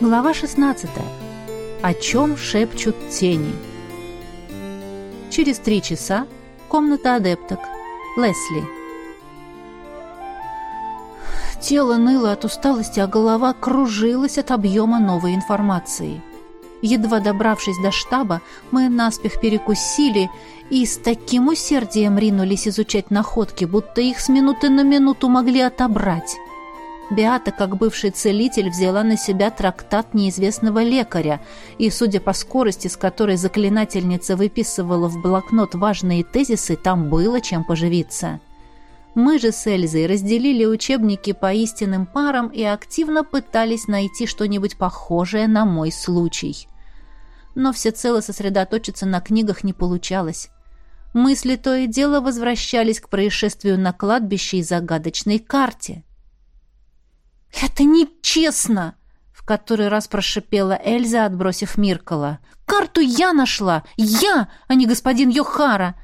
Глава 16. О чем шепчут тени. Через три часа. Комната адепток. Лесли. Тело ныло от усталости, а голова кружилась от объема новой информации. Едва добравшись до штаба, мы наспех перекусили и с таким усердием ринулись изучать находки, будто их с минуты на минуту могли отобрать. Беата, как бывший целитель, взяла на себя трактат неизвестного лекаря, и, судя по скорости, с которой заклинательница выписывала в блокнот важные тезисы, там было чем поживиться. Мы же с Эльзой разделили учебники по истинным парам и активно пытались найти что-нибудь похожее на мой случай. Но всецело сосредоточиться на книгах не получалось. Мысли то и дело возвращались к происшествию на кладбище и загадочной карте — «Это нечестно!» — в который раз прошипела Эльза, отбросив Миркала. «Карту я нашла! Я, а не господин Йохара!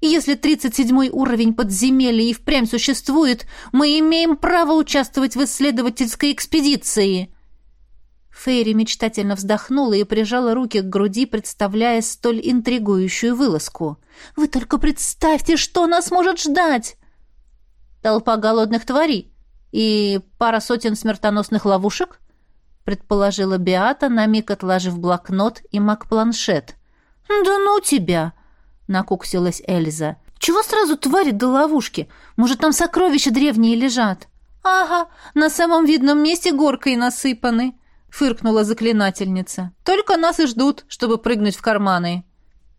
И если тридцать седьмой уровень подземелья и впрямь существует, мы имеем право участвовать в исследовательской экспедиции!» Фейри мечтательно вздохнула и прижала руки к груди, представляя столь интригующую вылазку. «Вы только представьте, что нас может ждать!» «Толпа голодных тварей!» «И пара сотен смертоносных ловушек?» — предположила Биата, на миг отложив блокнот и маг-планшет. «Да ну тебя!» — накуксилась Эльза. «Чего сразу твари до ловушки? Может, там сокровища древние лежат?» «Ага, на самом видном месте горкой насыпаны», — фыркнула заклинательница. «Только нас и ждут, чтобы прыгнуть в карманы».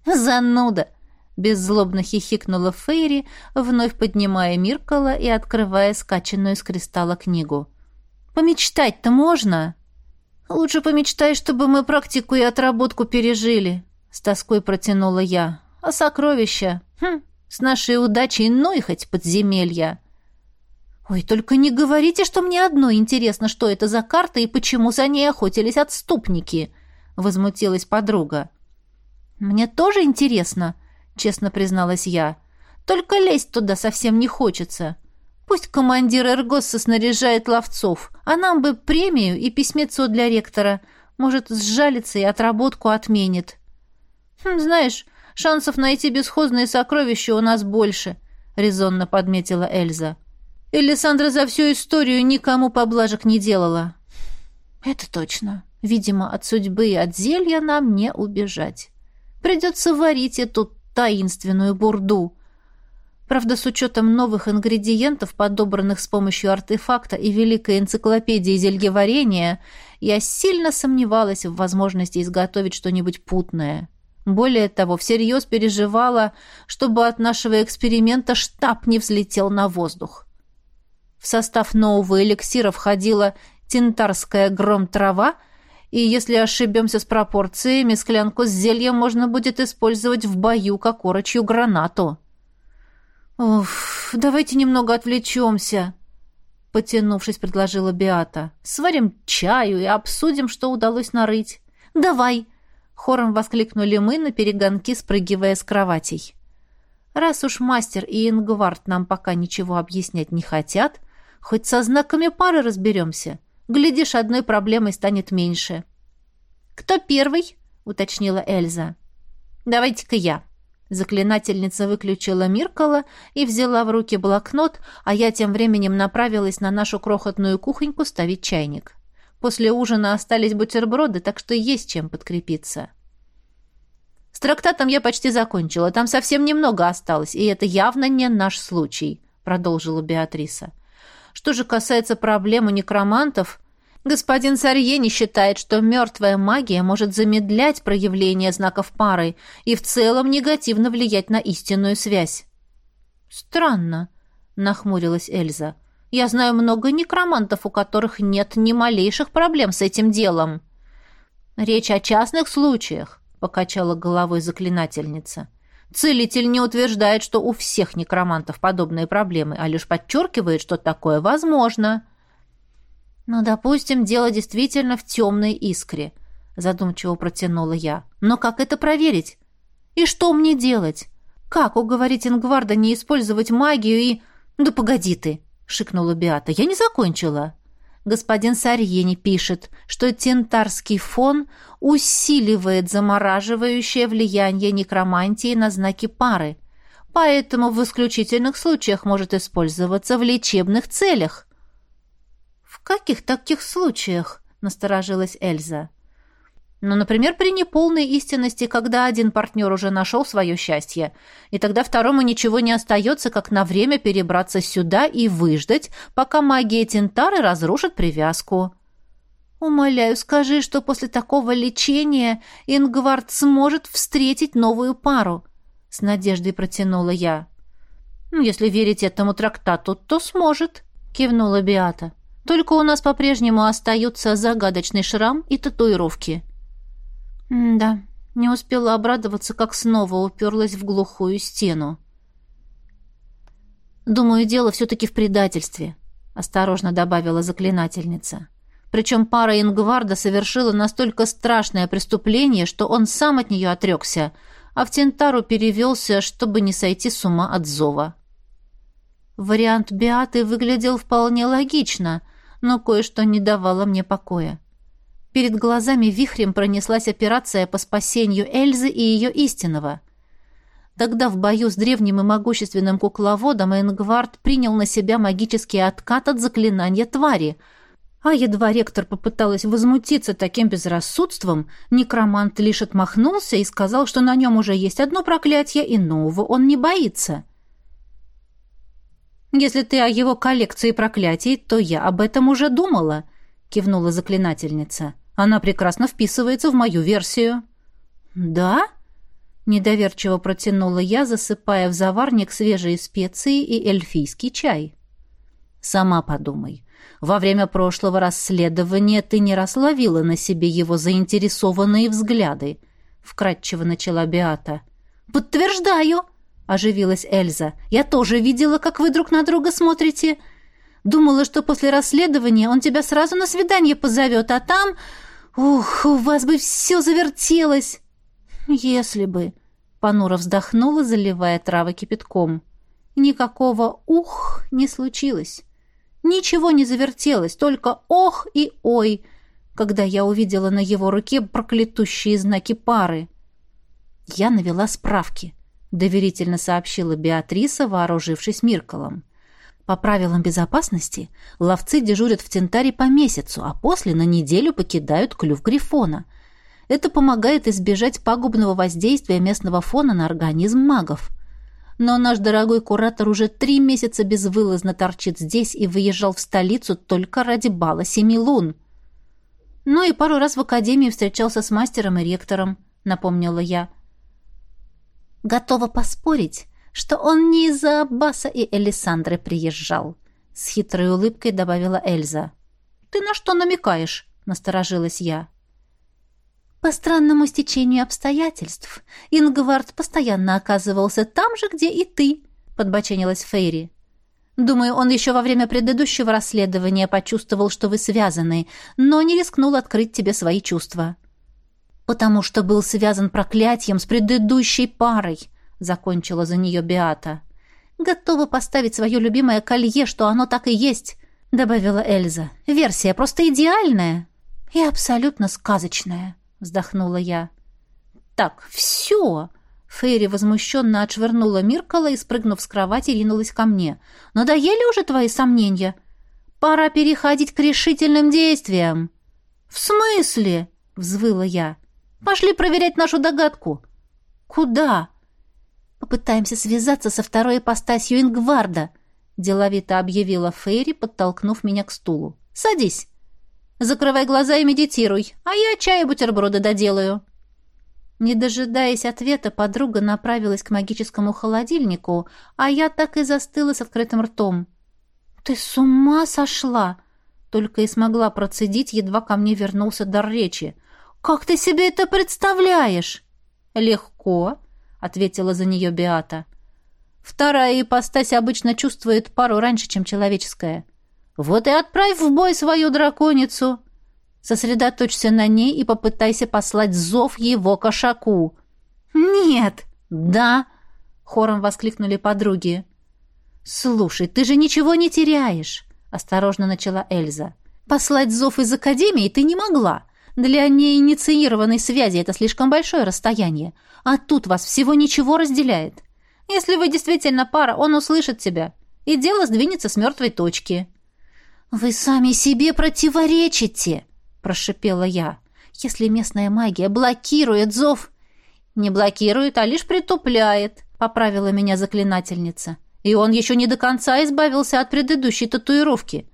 «Зануда!» Беззлобно хихикнула Фейри, вновь поднимая Миркала и открывая скачанную с кристалла книгу. «Помечтать-то можно?» «Лучше помечтай, чтобы мы практику и отработку пережили», — с тоской протянула я. «А сокровища? Хм, с нашей удачей, ну и хоть подземелья». «Ой, только не говорите, что мне одно интересно, что это за карта и почему за ней охотились отступники», — возмутилась подруга. «Мне тоже интересно», честно призналась я. Только лезть туда совсем не хочется. Пусть командир Эргосса снаряжает ловцов, а нам бы премию и письмецо для ректора. Может, сжалится и отработку отменит. Хм, знаешь, шансов найти бесхозные сокровища у нас больше, резонно подметила Эльза. Элисандра за всю историю никому поблажек не делала. Это точно. Видимо, от судьбы и от зелья нам не убежать. Придется варить эту таинственную бурду. Правда, с учетом новых ингредиентов, подобранных с помощью артефакта и великой энциклопедии зельеварения, я сильно сомневалась в возможности изготовить что-нибудь путное. Более того, всерьез переживала, чтобы от нашего эксперимента штаб не взлетел на воздух. В состав нового эликсира входила тентарская гром-трава — и если ошибемся с пропорциями, склянку с зельем можно будет использовать в бою, как орочью гранату. «Уф, давайте немного отвлечемся», — потянувшись, предложила Биата. «Сварим чаю и обсудим, что удалось нарыть». «Давай!» — хором воскликнули мы на перегонки, спрыгивая с кроватей. «Раз уж мастер и Ингвард нам пока ничего объяснять не хотят, хоть со знаками пары разберемся». Глядишь, одной проблемой станет меньше. «Кто первый?» — уточнила Эльза. «Давайте-ка я». Заклинательница выключила Миркала и взяла в руки блокнот, а я тем временем направилась на нашу крохотную кухоньку ставить чайник. После ужина остались бутерброды, так что есть чем подкрепиться. С трактатом я почти закончила, там совсем немного осталось, и это явно не наш случай, продолжила Беатриса. Что же касается проблемы некромантов, господин Сарьени считает, что мертвая магия может замедлять проявление знаков пары и в целом негативно влиять на истинную связь. «Странно», — нахмурилась Эльза. «Я знаю много некромантов, у которых нет ни малейших проблем с этим делом». «Речь о частных случаях», — покачала головой заклинательница. Целитель не утверждает, что у всех некромантов подобные проблемы, а лишь подчеркивает, что такое возможно. «Ну, допустим, дело действительно в темной искре», — задумчиво протянула я. «Но как это проверить? И что мне делать? Как уговорить Ингварда не использовать магию и...» «Да погоди ты!» — шикнула Биата. «Я не закончила». Господин Сарьени пишет, что тентарский фон усиливает замораживающее влияние некромантии на знаки пары, поэтому в исключительных случаях может использоваться в лечебных целях. «В каких таких случаях?» — насторожилась Эльза. Ну, например, при неполной истинности, когда один партнер уже нашел свое счастье, и тогда второму ничего не остается, как на время перебраться сюда и выждать, пока магия Тентары разрушит привязку. Умоляю, скажи, что после такого лечения Ингвард сможет встретить новую пару. С надеждой протянула я. Ну, если верить этому трактату, то сможет, кивнула Биата. Только у нас по-прежнему остаются загадочный шрам и татуировки. «Да, не успела обрадоваться, как снова уперлась в глухую стену. «Думаю, дело все-таки в предательстве», — осторожно добавила заклинательница. Причем пара Ингварда совершила настолько страшное преступление, что он сам от нее отрекся, а в Тентару перевелся, чтобы не сойти с ума от зова. Вариант Биаты выглядел вполне логично, но кое-что не давало мне покоя. Перед глазами вихрем пронеслась операция по спасению Эльзы и ее истинного. Тогда в бою с древним и могущественным кукловодом Энгвард принял на себя магический откат от заклинания твари. А едва ректор попыталась возмутиться таким безрассудством, некромант лишь отмахнулся и сказал, что на нем уже есть одно проклятие, и нового он не боится. «Если ты о его коллекции проклятий, то я об этом уже думала», — кивнула заклинательница. Она прекрасно вписывается в мою версию». «Да?» — недоверчиво протянула я, засыпая в заварник свежие специи и эльфийский чай. «Сама подумай. Во время прошлого расследования ты не рассловила на себе его заинтересованные взгляды», — вкратчиво начала Биата. «Подтверждаю!» — оживилась Эльза. «Я тоже видела, как вы друг на друга смотрите. Думала, что после расследования он тебя сразу на свидание позовет, а там... Ух, у вас бы все завертелось!» «Если бы...» — понуро вздохнула, заливая травы кипятком. «Никакого «ух» не случилось. Ничего не завертелось, только «ох» и «ой», когда я увидела на его руке проклятущие знаки пары. Я навела справки, — доверительно сообщила Беатриса, вооружившись Мирколом. По правилам безопасности, ловцы дежурят в Тентаре по месяцу, а после на неделю покидают клюв Грифона. Это помогает избежать пагубного воздействия местного фона на организм магов. Но наш дорогой куратор уже три месяца безвылазно торчит здесь и выезжал в столицу только ради бала семи лун. Ну и пару раз в академии встречался с мастером и ректором, напомнила я. Готова поспорить, что он не из-за Аббаса и Элисандры приезжал», — с хитрой улыбкой добавила Эльза. «Ты на что намекаешь?» — насторожилась я. По странному стечению обстоятельств Ингвард постоянно оказывался там же, где и ты, подбоченилась Фейри. Думаю, он еще во время предыдущего расследования почувствовал, что вы связаны, но не рискнул открыть тебе свои чувства. Потому что был связан проклятием с предыдущей парой, закончила за нее Биата. Готова поставить свое любимое колье, что оно так и есть, добавила Эльза. Версия просто идеальная и абсолютно сказочная, вздохнула я. Так, все. Фейри возмущенно отшвырнула Миркала и, спрыгнув с кровати, ринулась ко мне. «Надоели уже твои сомнения? Пора переходить к решительным действиям». «В смысле?» — взвыла я. «Пошли проверять нашу догадку». «Куда?» Попытаемся связаться со второй ипостасью Ингварда», — деловито объявила Фейри, подтолкнув меня к стулу. «Садись. Закрывай глаза и медитируй, а я чай и бутерброды доделаю». Не дожидаясь ответа, подруга направилась к магическому холодильнику, а я так и застыла с открытым ртом. «Ты с ума сошла!» Только и смогла процедить, едва ко мне вернулся дар речи. «Как ты себе это представляешь?» «Легко», ответила за нее Беата. Вторая ипостась обычно чувствует пару раньше, чем человеческая. Вот и отправь в бой свою драконицу. Сосредоточься на ней и попытайся послать зов его кошаку. Нет. Да, хором воскликнули подруги. Слушай, ты же ничего не теряешь, осторожно начала Эльза. Послать зов из Академии ты не могла. Для неинициированной связи это слишком большое расстояние. А тут вас всего ничего разделяет. Если вы действительно пара, он услышит тебя. И дело сдвинется с мертвой точки». «Вы сами себе противоречите!» — прошипела я. «Если местная магия блокирует зов...» «Не блокирует, а лишь притупляет», — поправила меня заклинательница. «И он еще не до конца избавился от предыдущей татуировки.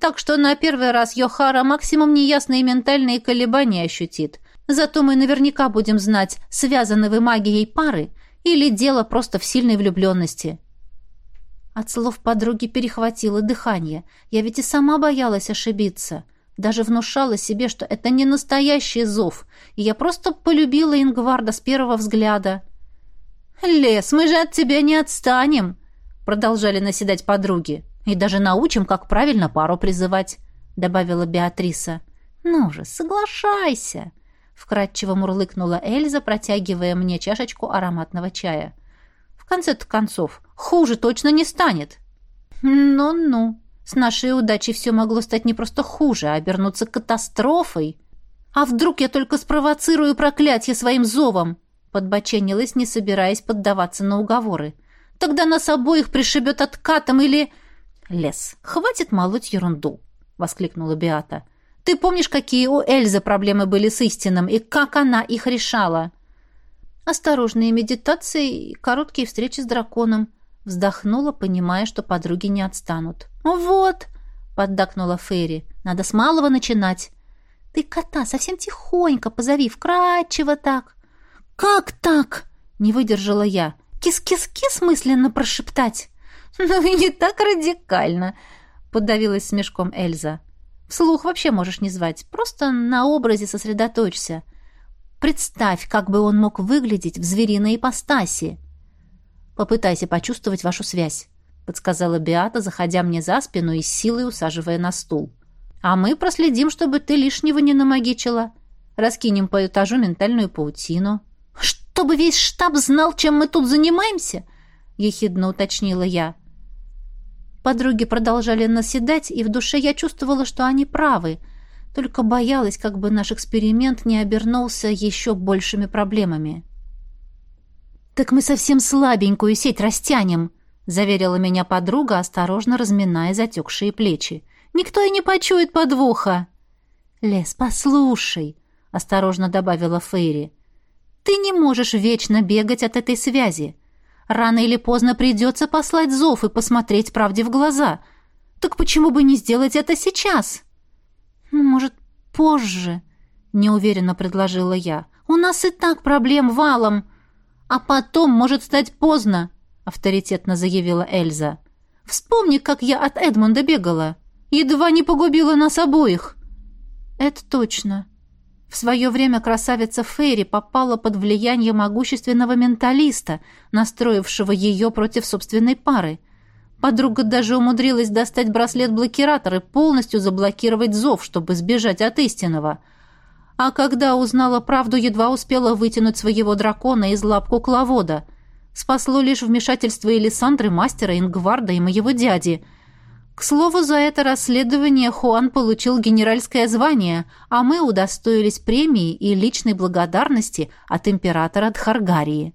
Так что на первый раз Йохара максимум неясные ментальные колебания ощутит. Зато мы наверняка будем знать, связаны вы магией пары или дело просто в сильной влюбленности». От слов подруги перехватило дыхание. Я ведь и сама боялась ошибиться. Даже внушала себе, что это не настоящий зов, и я просто полюбила Ингварда с первого взгляда. «Лес, мы же от тебя не отстанем!» Продолжали наседать подруги. «И даже научим, как правильно пару призывать», добавила Беатриса. «Ну же, соглашайся!» Вкратчиво мурлыкнула Эльза, протягивая мне чашечку ароматного чая. «В конце-то концов, Хуже точно не станет. Ну-ну, с нашей удачей все могло стать не просто хуже, а обернуться катастрофой. А вдруг я только спровоцирую проклятие своим зовом? Подбоченилась, не собираясь поддаваться на уговоры. Тогда нас обоих пришибет откатом или... Лес, хватит молоть ерунду, воскликнула Биата. Ты помнишь, какие у Эльзы проблемы были с истинным и как она их решала? Осторожные медитации и короткие встречи с драконом, Вздохнула, понимая, что подруги не отстанут. «Вот!» — поддакнула Ферри. «Надо с малого начинать». «Ты кота совсем тихонько позови, вкрадчиво так». «Как так?» — не выдержала я. «Кис-кис-кис мысленно прошептать». «Ну и не так радикально», — подавилась смешком Эльза. «Вслух вообще можешь не звать, просто на образе сосредоточься. Представь, как бы он мог выглядеть в звериной ипостаси». Попытайся почувствовать вашу связь», — подсказала Биата, заходя мне за спину и силой усаживая на стул. «А мы проследим, чтобы ты лишнего не намагичила. Раскинем по этажу ментальную паутину». «Чтобы весь штаб знал, чем мы тут занимаемся?» — ехидно уточнила я. Подруги продолжали наседать, и в душе я чувствовала, что они правы, только боялась, как бы наш эксперимент не обернулся еще большими проблемами. «Так мы совсем слабенькую сеть растянем», — заверила меня подруга, осторожно разминая затекшие плечи. «Никто и не почует подвоха». «Лес, послушай», — осторожно добавила Фейри. «Ты не можешь вечно бегать от этой связи. Рано или поздно придется послать зов и посмотреть правде в глаза. Так почему бы не сделать это сейчас?» «Ну, «Может, позже?» — неуверенно предложила я. «У нас и так проблем валом». «А потом может стать поздно», — авторитетно заявила Эльза. «Вспомни, как я от Эдмонда бегала. Едва не погубила нас обоих». «Это точно», в свое время красавица Фейри попала под влияние могущественного менталиста, настроившего ее против собственной пары. Подруга даже умудрилась достать браслет-блокиратор и полностью заблокировать зов, чтобы сбежать от истинного — а когда узнала правду, едва успела вытянуть своего дракона из лап кукловода. Спасло лишь вмешательство Элисандры, мастера, Ингварда и моего дяди. К слову, за это расследование Хуан получил генеральское звание, а мы удостоились премии и личной благодарности от императора Дхаргарии.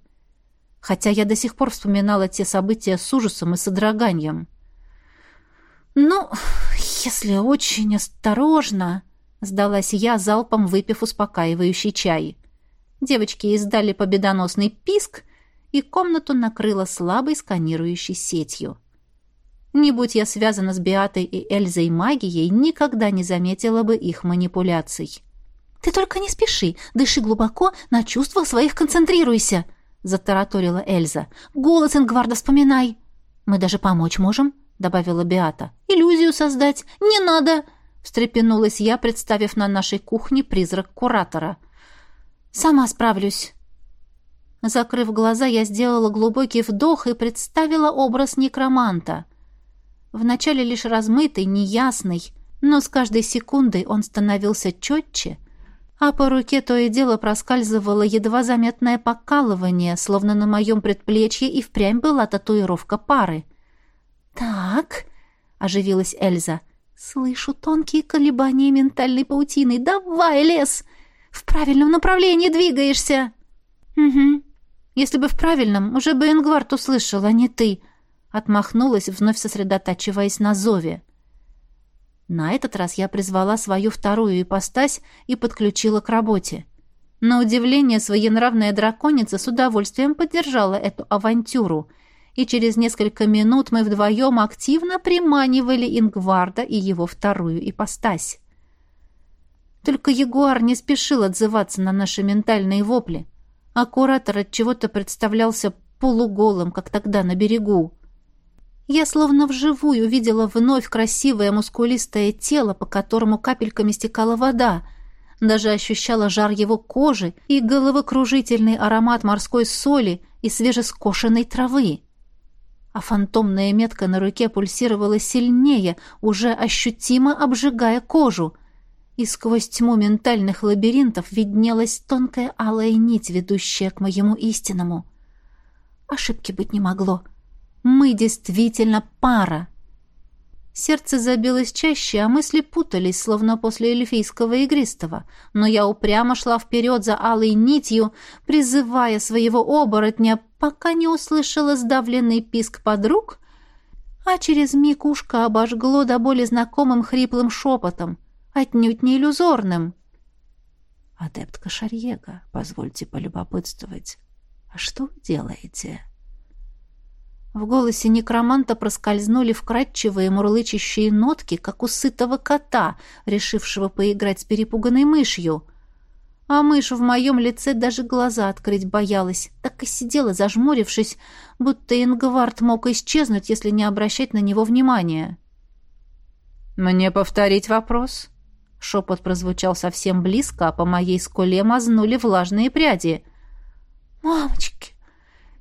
Хотя я до сих пор вспоминала те события с ужасом и содроганием. «Ну, если очень осторожно...» Сдалась я, залпом выпив успокаивающий чай. Девочки издали победоносный писк, и комнату накрыла слабой сканирующей сетью. Не будь я связана с Биатой и Эльзой магией, никогда не заметила бы их манипуляций. «Ты только не спеши, дыши глубоко, на чувствах своих концентрируйся», — затараторила Эльза. «Голос Ингварда вспоминай». «Мы даже помочь можем», — добавила Биата. «Иллюзию создать не надо», встрепенулась я, представив на нашей кухне призрак куратора. «Сама справлюсь». Закрыв глаза, я сделала глубокий вдох и представила образ некроманта. Вначале лишь размытый, неясный, но с каждой секундой он становился четче, а по руке то и дело проскальзывало едва заметное покалывание, словно на моем предплечье и впрямь была татуировка пары. «Так», — оживилась Эльза, — Слышу тонкие колебания ментальной паутины. Давай, лес! В правильном направлении двигаешься. Угу. Если бы в правильном, уже бы Ингвард услышал, а не ты. Отмахнулась, вновь сосредотачиваясь на зове. На этот раз я призвала свою вторую ипостась и подключила к работе. На удивление, своенравная драконица с удовольствием поддержала эту авантюру, и через несколько минут мы вдвоем активно приманивали Ингварда и его вторую ипостась. Только Ягуар не спешил отзываться на наши ментальные вопли, а куратор от чего-то представлялся полуголым, как тогда на берегу. Я словно вживую видела вновь красивое мускулистое тело, по которому капельками стекала вода, даже ощущала жар его кожи и головокружительный аромат морской соли и свежескошенной травы. А фантомная метка на руке пульсировала сильнее, уже ощутимо обжигая кожу, и сквозь тьму ментальных лабиринтов виднелась тонкая алая нить, ведущая к моему истинному. Ошибки быть не могло. Мы действительно пара. Сердце забилось чаще, а мысли путались, словно после эльфийского игристого. Но я упрямо шла вперед за алой нитью, призывая своего оборотня, пока не услышала сдавленный писк подруг, а через миг ушко обожгло до боли знакомым хриплым шепотом, отнюдь не иллюзорным. «Адептка Шарьега, позвольте полюбопытствовать. А что вы делаете?» В голосе некроманта проскользнули вкрадчивые мурлычащие нотки, как у сытого кота, решившего поиграть с перепуганной мышью. А мышь в моем лице даже глаза открыть боялась, так и сидела, зажмурившись, будто Ингвард мог исчезнуть, если не обращать на него внимания. «Мне повторить вопрос?» Шепот прозвучал совсем близко, а по моей скуле мазнули влажные пряди. «Мамочки!»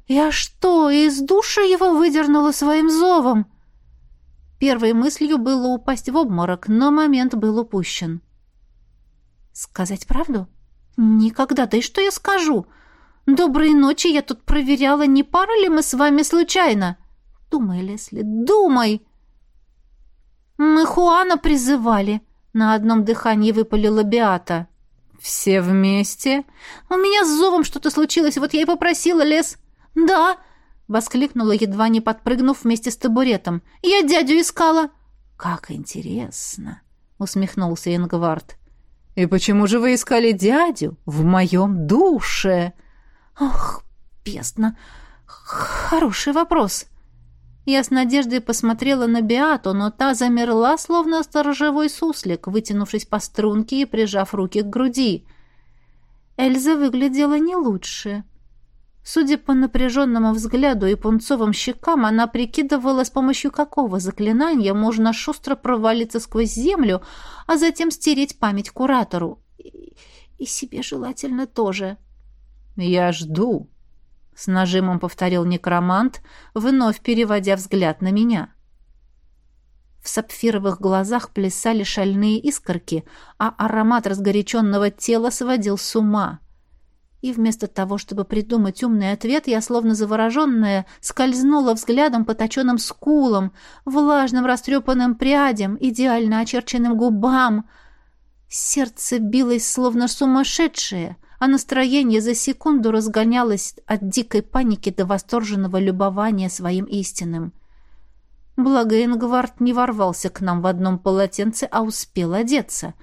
«Я что, из души его выдернула своим зовом?» Первой мыслью было упасть в обморок, но момент был упущен. «Сказать правду? Никогда. Да и что я скажу? Доброй ночи, я тут проверяла, не пара ли мы с вами случайно. Думай, Лесли, думай!» «Мы Хуана призывали», — на одном дыхании выпалила Биата. «Все вместе?» «У меня с зовом что-то случилось, вот я и попросила Лес...» «Да!» — воскликнула, едва не подпрыгнув вместе с табуретом. «Я дядю искала!» «Как интересно!» — усмехнулся Ингвард. «И почему же вы искали дядю в моем душе?» «Ох, бестно! Хороший вопрос!» Я с надеждой посмотрела на Биату, но та замерла, словно сторожевой суслик, вытянувшись по струнке и прижав руки к груди. Эльза выглядела не лучше. Судя по напряженному взгляду и пунцовым щекам, она прикидывала, с помощью какого заклинания можно шустро провалиться сквозь землю, а затем стереть память куратору. И, и себе желательно тоже. «Я жду», — с нажимом повторил некромант, вновь переводя взгляд на меня. В сапфировых глазах плясали шальные искорки, а аромат разгоряченного тела сводил с ума — и вместо того, чтобы придумать умный ответ, я, словно завороженная, скользнула взглядом по точенным скулам, влажным растрепанным прядям, идеально очерченным губам. Сердце билось, словно сумасшедшее, а настроение за секунду разгонялось от дикой паники до восторженного любования своим истинным. Благо Ингвард не ворвался к нам в одном полотенце, а успел одеться.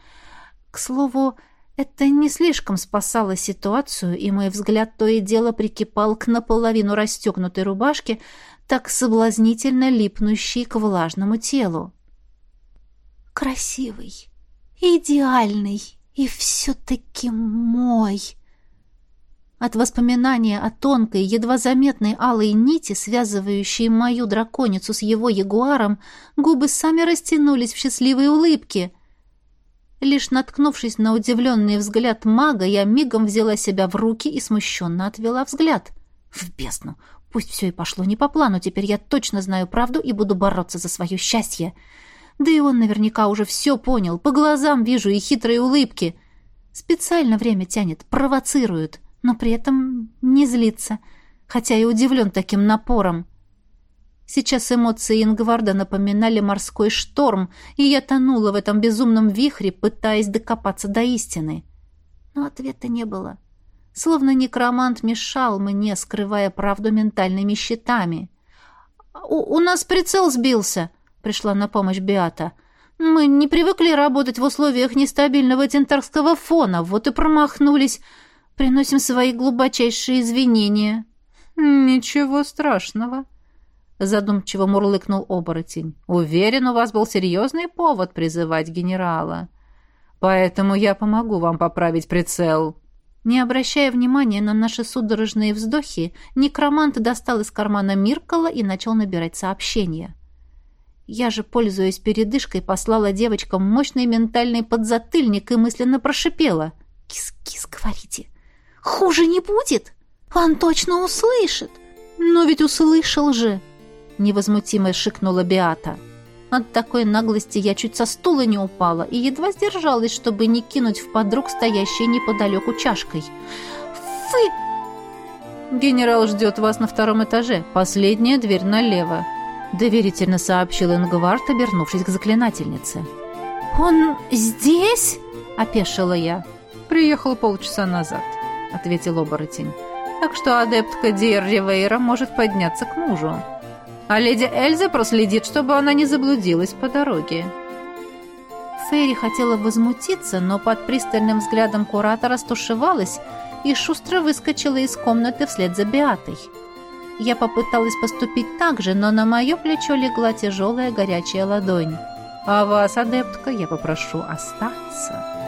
К слову, это не слишком спасало ситуацию, и мой взгляд то и дело прикипал к наполовину расстегнутой рубашке, так соблазнительно липнущей к влажному телу. «Красивый, идеальный и все-таки мой!» От воспоминания о тонкой, едва заметной алой нити, связывающей мою драконицу с его ягуаром, губы сами растянулись в счастливой улыбке — Лишь наткнувшись на удивленный взгляд мага, я мигом взяла себя в руки и смущенно отвела взгляд. В бездну! Пусть все и пошло не по плану, теперь я точно знаю правду и буду бороться за свое счастье. Да и он наверняка уже все понял, по глазам вижу и хитрые улыбки. Специально время тянет, провоцирует, но при этом не злится, хотя и удивлен таким напором. Сейчас эмоции Ингварда напоминали морской шторм, и я тонула в этом безумном вихре, пытаясь докопаться до истины. Но ответа не было. Словно некромант мешал мне, скрывая правду ментальными щитами. «У, у нас прицел сбился», — пришла на помощь Биата. «Мы не привыкли работать в условиях нестабильного тентарского фона, вот и промахнулись. Приносим свои глубочайшие извинения». «Ничего страшного», — задумчиво мурлыкнул оборотень. «Уверен, у вас был серьезный повод призывать генерала. Поэтому я помогу вам поправить прицел». Не обращая внимания на наши судорожные вздохи, некромант достал из кармана Миркала и начал набирать сообщения. Я же, пользуясь передышкой, послала девочкам мощный ментальный подзатыльник и мысленно прошипела. «Кис-кис, говорите! Хуже не будет! Он точно услышит!» «Но ведь услышал же!» — невозмутимо шикнула Биата. От такой наглости я чуть со стула не упала и едва сдержалась, чтобы не кинуть в подруг стоящей неподалеку чашкой. «Вы...» «Генерал ждет вас на втором этаже. Последняя дверь налево», — доверительно сообщил Ингвард, обернувшись к заклинательнице. «Он здесь?» — опешила я. «Приехал полчаса назад», — ответил оборотень. «Так что адептка Диер может подняться к мужу» а леди Эльза проследит, чтобы она не заблудилась по дороге». Фейри хотела возмутиться, но под пристальным взглядом куратора стушевалась и шустро выскочила из комнаты вслед за Беатой. Я попыталась поступить так же, но на мое плечо легла тяжелая горячая ладонь. «А вас, адептка, я попрошу остаться».